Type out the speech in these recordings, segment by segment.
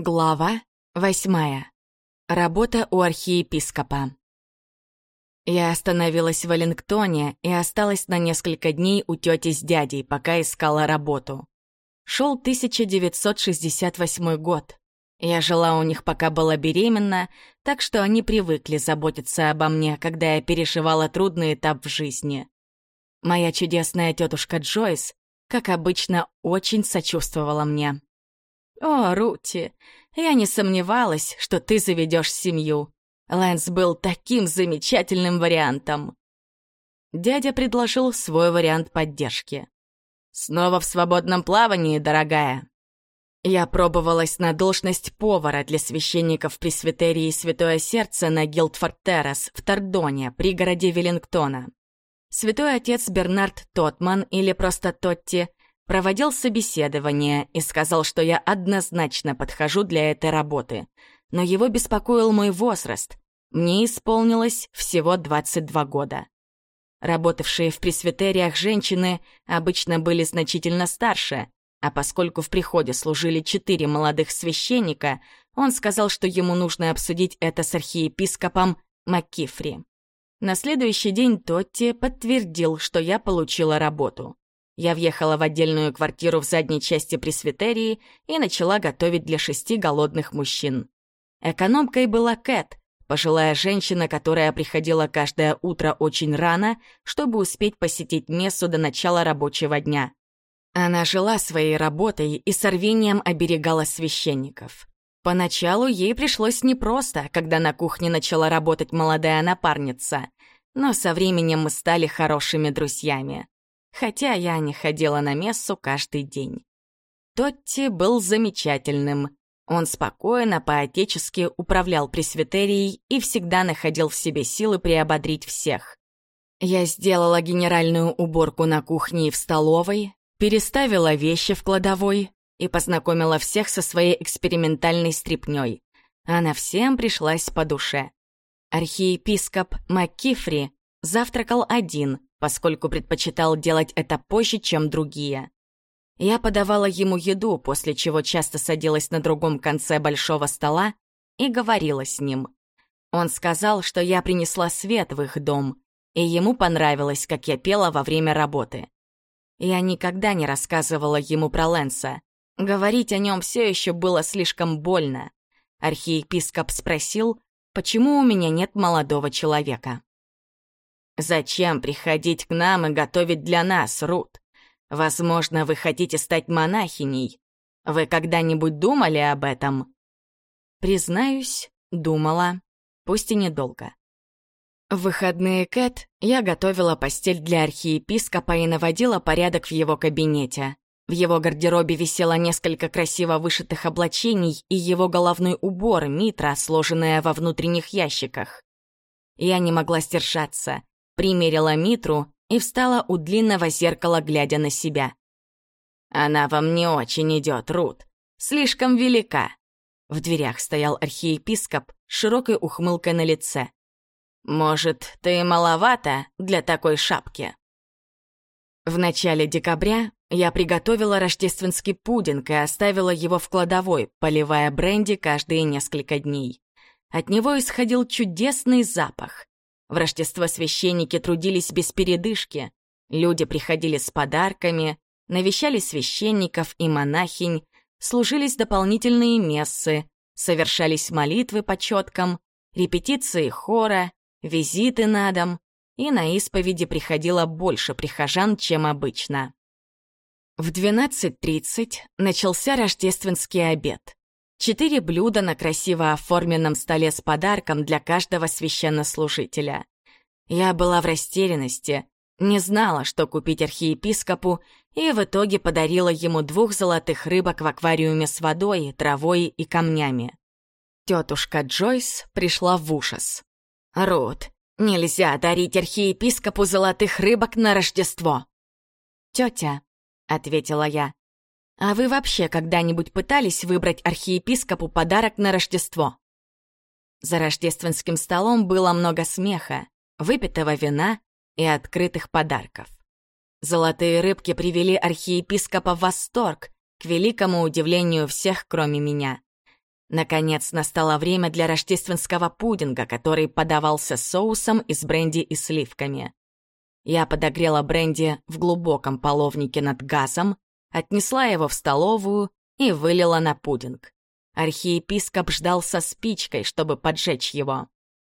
Глава восьмая. Работа у архиепископа. Я остановилась в Веллингтоне и осталась на несколько дней у тети с дядей, пока искала работу. Шел 1968 год. Я жила у них, пока была беременна, так что они привыкли заботиться обо мне, когда я переживала трудный этап в жизни. Моя чудесная тетушка Джойс, как обычно, очень сочувствовала мне. «О, Рути, я не сомневалась, что ты заведешь семью. Лэнс был таким замечательным вариантом». Дядя предложил свой вариант поддержки. «Снова в свободном плавании, дорогая». Я пробовалась на должность повара для священников Пресвитерии Святое Сердце на Гилдфорд-Террас в Тордоне, пригороде Веллингтона. Святой отец Бернард Тотман, или просто Тотти, проводил собеседование и сказал, что я однозначно подхожу для этой работы. Но его беспокоил мой возраст. Мне исполнилось всего 22 года. Работавшие в пресвитериях женщины обычно были значительно старше, а поскольку в приходе служили четыре молодых священника, он сказал, что ему нужно обсудить это с архиепископом Маккифри. На следующий день Тотти подтвердил, что я получила работу. Я въехала в отдельную квартиру в задней части пресвитерии и начала готовить для шести голодных мужчин. Экономкой была Кэт, пожилая женщина, которая приходила каждое утро очень рано, чтобы успеть посетить мессу до начала рабочего дня. Она жила своей работой и с рвением оберегала священников. Поначалу ей пришлось непросто, когда на кухне начала работать молодая напарница, но со временем мы стали хорошими друзьями хотя я не ходила на мессу каждый день. Тотти был замечательным. Он спокойно, по-отечески управлял пресвитерией и всегда находил в себе силы приободрить всех. Я сделала генеральную уборку на кухне и в столовой, переставила вещи в кладовой и познакомила всех со своей экспериментальной стрипнёй. Она всем пришлась по душе. Архиепископ МакКифри завтракал один, поскольку предпочитал делать это позже, чем другие. Я подавала ему еду, после чего часто садилась на другом конце большого стола и говорила с ним. Он сказал, что я принесла свет в их дом, и ему понравилось, как я пела во время работы. Я никогда не рассказывала ему про Лэнса. Говорить о нем все еще было слишком больно. Архиепископ спросил, почему у меня нет молодого человека. Зачем приходить к нам и готовить для нас, Рут? Возможно, вы хотите стать монахиней. Вы когда-нибудь думали об этом? Признаюсь, думала, пусть и недолго. В выходные Кэт я готовила постель для архиепископа и наводила порядок в его кабинете. В его гардеробе висело несколько красиво вышитых облачений и его головной убор, митра, сложенная во внутренних ящиках. Я не могла сдержаться примерила Митру и встала у длинного зеркала, глядя на себя. «Она вам не очень идет, Рут. Слишком велика». В дверях стоял архиепископ с широкой ухмылкой на лице. «Может, ты маловато для такой шапки?» В начале декабря я приготовила рождественский пудинг и оставила его в кладовой, поливая бренди каждые несколько дней. От него исходил чудесный запах. В Рождество священники трудились без передышки. Люди приходили с подарками, навещали священников и монахинь, служились дополнительные мессы, совершались молитвы по четкам, репетиции хора, визиты на дом, и на исповеди приходило больше прихожан, чем обычно. В 12.30 начался рождественский обед. Четыре блюда на красиво оформленном столе с подарком для каждого священнослужителя. Я была в растерянности, не знала, что купить архиепископу, и в итоге подарила ему двух золотых рыбок в аквариуме с водой, травой и камнями. Тетушка Джойс пришла в ужас. «Рут, нельзя дарить архиепископу золотых рыбок на Рождество!» «Тетя», — ответила я, а вы вообще когда-нибудь пытались выбрать архиепископу подарок на Рождество? За рождественским столом было много смеха, выпитого вина и открытых подарков. Золотые рыбки привели архиепископа в восторг, к великому удивлению всех, кроме меня. Наконец настало время для рождественского пудинга, который подавался соусом из бренди и сливками. Я подогрела бренди в глубоком половнике над газом, отнесла его в столовую и вылила на пудинг. Архиепископ ждал со спичкой, чтобы поджечь его.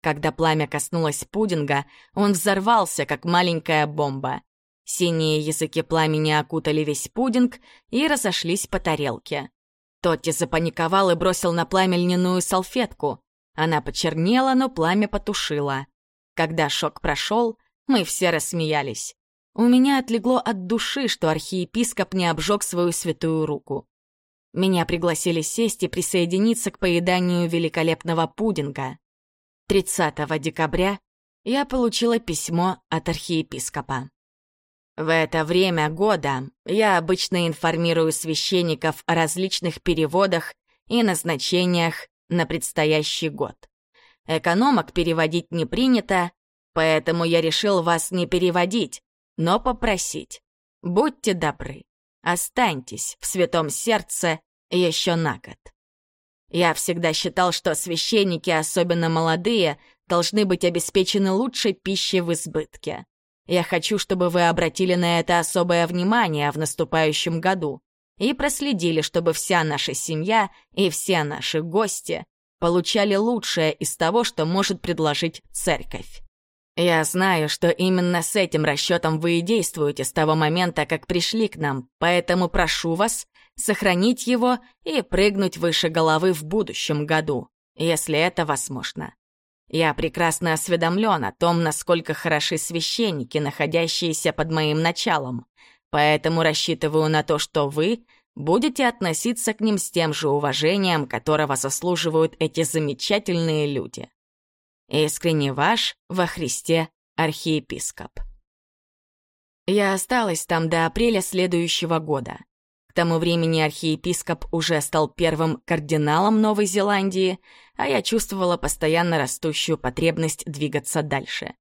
Когда пламя коснулось пудинга, он взорвался, как маленькая бомба. Синие языки пламени окутали весь пудинг и разошлись по тарелке. Тотти запаниковал и бросил на пламя льняную салфетку. Она почернела, но пламя потушило. Когда шок прошел, мы все рассмеялись. У меня отлегло от души, что архиепископ не обжег свою святую руку. Меня пригласили сесть и присоединиться к поеданию великолепного пудинга. 30 декабря я получила письмо от архиепископа. В это время года я обычно информирую священников о различных переводах и назначениях на предстоящий год. Экономок переводить не принято, поэтому я решил вас не переводить, но попросить. Будьте добры, останьтесь в святом сердце еще на год. Я всегда считал, что священники, особенно молодые, должны быть обеспечены лучшей пищей в избытке. Я хочу, чтобы вы обратили на это особое внимание в наступающем году и проследили, чтобы вся наша семья и все наши гости получали лучшее из того, что может предложить церковь. Я знаю, что именно с этим расчетом вы и действуете с того момента, как пришли к нам, поэтому прошу вас сохранить его и прыгнуть выше головы в будущем году, если это возможно. Я прекрасно осведомлен о том, насколько хороши священники, находящиеся под моим началом, поэтому рассчитываю на то, что вы будете относиться к ним с тем же уважением, которого заслуживают эти замечательные люди. Искренне ваш во Христе архиепископ. Я осталась там до апреля следующего года тому времени архиепископ уже стал первым кардиналом Новой Зеландии, а я чувствовала постоянно растущую потребность двигаться дальше.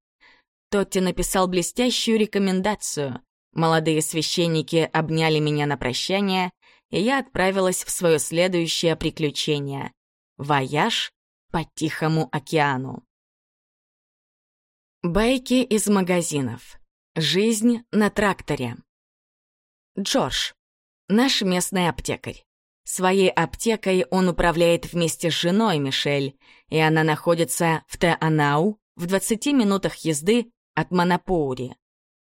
Тотти написал блестящую рекомендацию. Молодые священники обняли меня на прощание, и я отправилась в свое следующее приключение — вояж по Тихому океану. Байки из магазинов. Жизнь на тракторе. Джордж. Наш местный аптекарь. Своей аптекой он управляет вместе с женой Мишель, и она находится в Теанау в 20 минутах езды от Манапури.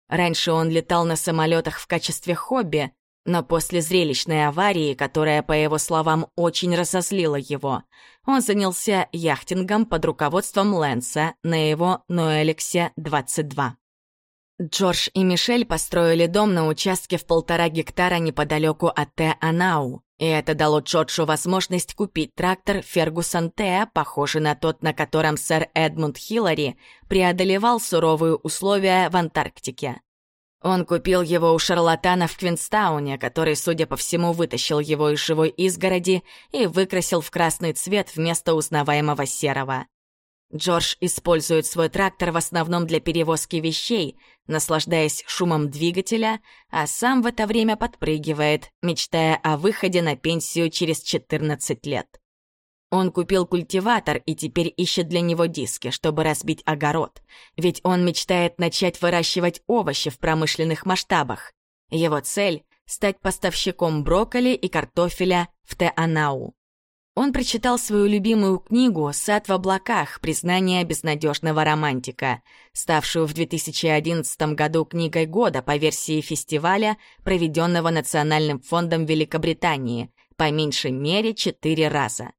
Раньше он летал на самолетах в качестве хобби, но после зрелищной аварии, которая, по его словам, очень разозлила его, он занялся яхтингом под руководством Лэнса на его Ноэлексе-22. Джордж и Мишель построили дом на участке в полтора гектара неподалеку от Те-Анау, и это дало Джорджу возможность купить трактор Фергусон Теа, похожий на тот, на котором сэр Эдмунд Хиллари преодолевал суровые условия в Антарктике. Он купил его у шарлатана в Квинстауне, который, судя по всему, вытащил его из живой изгороди и выкрасил в красный цвет вместо узнаваемого серого. Джордж использует свой трактор в основном для перевозки вещей, наслаждаясь шумом двигателя, а сам в это время подпрыгивает, мечтая о выходе на пенсию через 14 лет. Он купил культиватор и теперь ищет для него диски, чтобы разбить огород, ведь он мечтает начать выращивать овощи в промышленных масштабах. Его цель — стать поставщиком брокколи и картофеля в Теанау. Он прочитал свою любимую книгу «Сад в облаках. Признание безнадежного романтика», ставшую в 2011 году книгой года по версии фестиваля, проведенного Национальным фондом Великобритании, по меньшей мере четыре раза.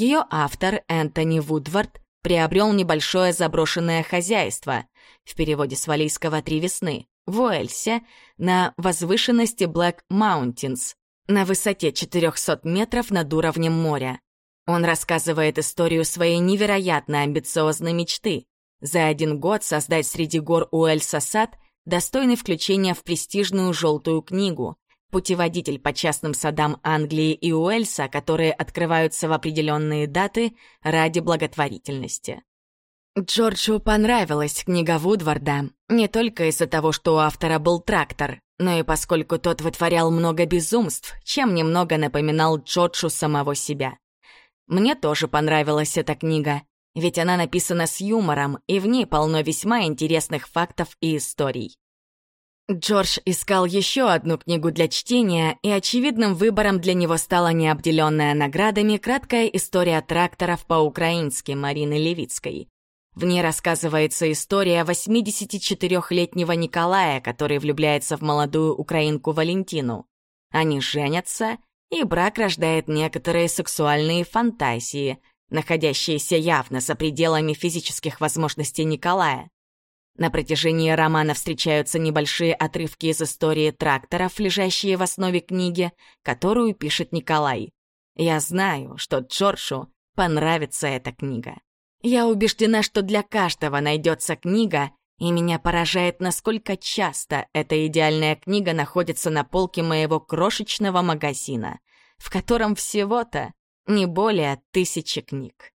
Ее автор Энтони Вудвард приобрел небольшое заброшенное хозяйство, в переводе с валийского «Три весны», в Уэльсе, на возвышенности Блэк Маунтинс, на высоте 400 метров над уровнем моря. Он рассказывает историю своей невероятно амбициозной мечты — за один год создать среди гор Уэльса сад, достойный включения в престижную «желтую книгу», путеводитель по частным садам Англии и Уэльса, которые открываются в определенные даты ради благотворительности. Джорджу понравилась книга Вудварда не только из-за того, что у автора был трактор, но и поскольку тот вытворял много безумств, чем немного напоминал Джорджу самого себя. Мне тоже понравилась эта книга, ведь она написана с юмором, и в ней полно весьма интересных фактов и историй. Джордж искал еще одну книгу для чтения, и очевидным выбором для него стала необделенная наградами краткая история тракторов по-украински Марины Левицкой. В ней рассказывается история 84-летнего Николая, который влюбляется в молодую украинку Валентину. Они женятся, и брак рождает некоторые сексуальные фантазии, находящиеся явно за пределами физических возможностей Николая. На протяжении романа встречаются небольшие отрывки из истории тракторов, лежащие в основе книги, которую пишет Николай. Я знаю, что Джорджу понравится эта книга. Я убеждена, что для каждого найдется книга, и меня поражает, насколько часто эта идеальная книга находится на полке моего крошечного магазина, в котором всего-то не более тысячи книг.